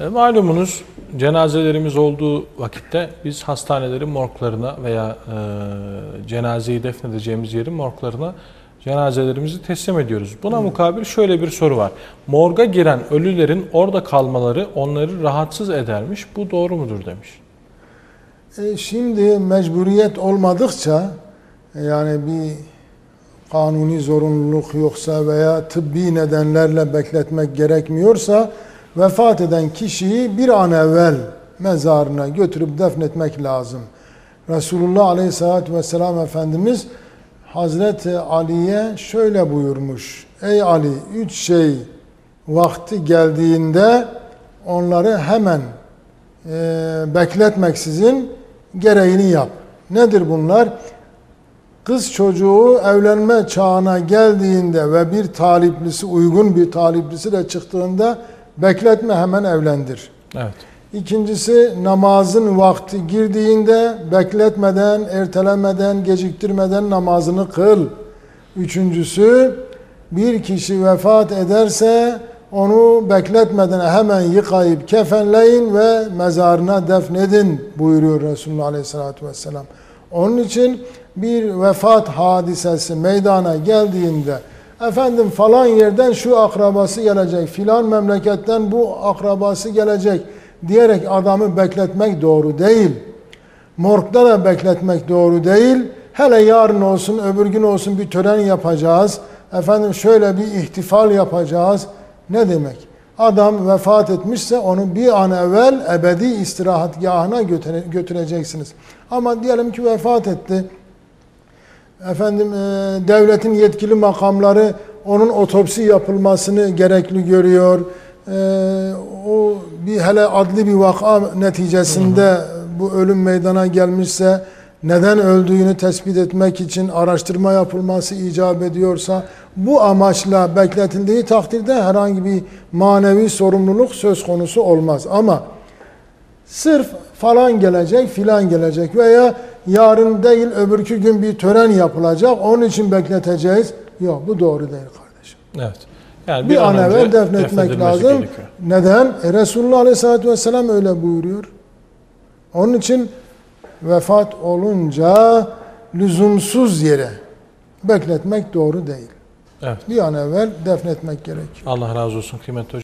E, malumunuz cenazelerimiz olduğu vakitte biz hastanelerin morglarına veya e, cenazeyi defnedeceğimiz yerin morglarına cenazelerimizi teslim ediyoruz. Buna mukabil şöyle bir soru var. Morga giren ölülerin orada kalmaları onları rahatsız edermiş. Bu doğru mudur demiş. E, şimdi mecburiyet olmadıkça e, yani bir kanuni zorunluluk yoksa veya tıbbi nedenlerle bekletmek gerekmiyorsa vefat eden kişiyi bir an evvel mezarına götürüp defnetmek lazım. Resulullah Aleyhisselatü Vesselam Efendimiz Hazreti Ali'ye şöyle buyurmuş. Ey Ali üç şey vakti geldiğinde onları hemen e, bekletmeksizin gereğini yap. Nedir bunlar? Kız çocuğu evlenme çağına geldiğinde ve bir taliplisi uygun bir taliplisi de çıktığında bekletme hemen evlendir. Evet. İkincisi namazın vakti girdiğinde bekletmeden, ertelemeden, geciktirmeden namazını kıl. Üçüncüsü bir kişi vefat ederse onu bekletmeden hemen yıkayıp kefenleyin ve mezarına defnedin buyuruyor Resulullah Aleyhisselatü Vesselam. Onun için bir vefat hadisesi meydana geldiğinde efendim falan yerden şu akrabası gelecek, filan memleketten bu akrabası gelecek diyerek adamı bekletmek doğru değil. Morgda da bekletmek doğru değil. Hele yarın olsun, öbür gün olsun bir tören yapacağız. Efendim şöyle bir ihtifal yapacağız. Ne demek? Adam vefat etmişse onu bir an evvel ebedi istirahatgahına götüre, götüreceksiniz. Ama diyelim ki vefat etti. Efendim e, devletin yetkili makamları onun otopsi yapılmasını gerekli görüyor. E, o bir hele adli bir vaka neticesinde bu ölüm meydana gelmişse neden öldüğünü tespit etmek için araştırma yapılması icap ediyorsa bu amaçla bekletildiği takdirde herhangi bir manevi sorumluluk söz konusu olmaz. Ama sırf falan gelecek filan gelecek veya yarın değil öbürkü gün bir tören yapılacak onun için bekleteceğiz. Yok bu doğru değil kardeşim. Evet. Yani Bir, an önce evvel defnetmek lazım. gerekiyor. Neden? E, Resulullah Aleyhisselatü Vesselam öyle buyuruyor. Onun için vefat olunca lüzumsuz yere bekletmek doğru değil. Evet. Bir an evvel defnetmek gerekiyor. Allah razı olsun kıymetli hocam.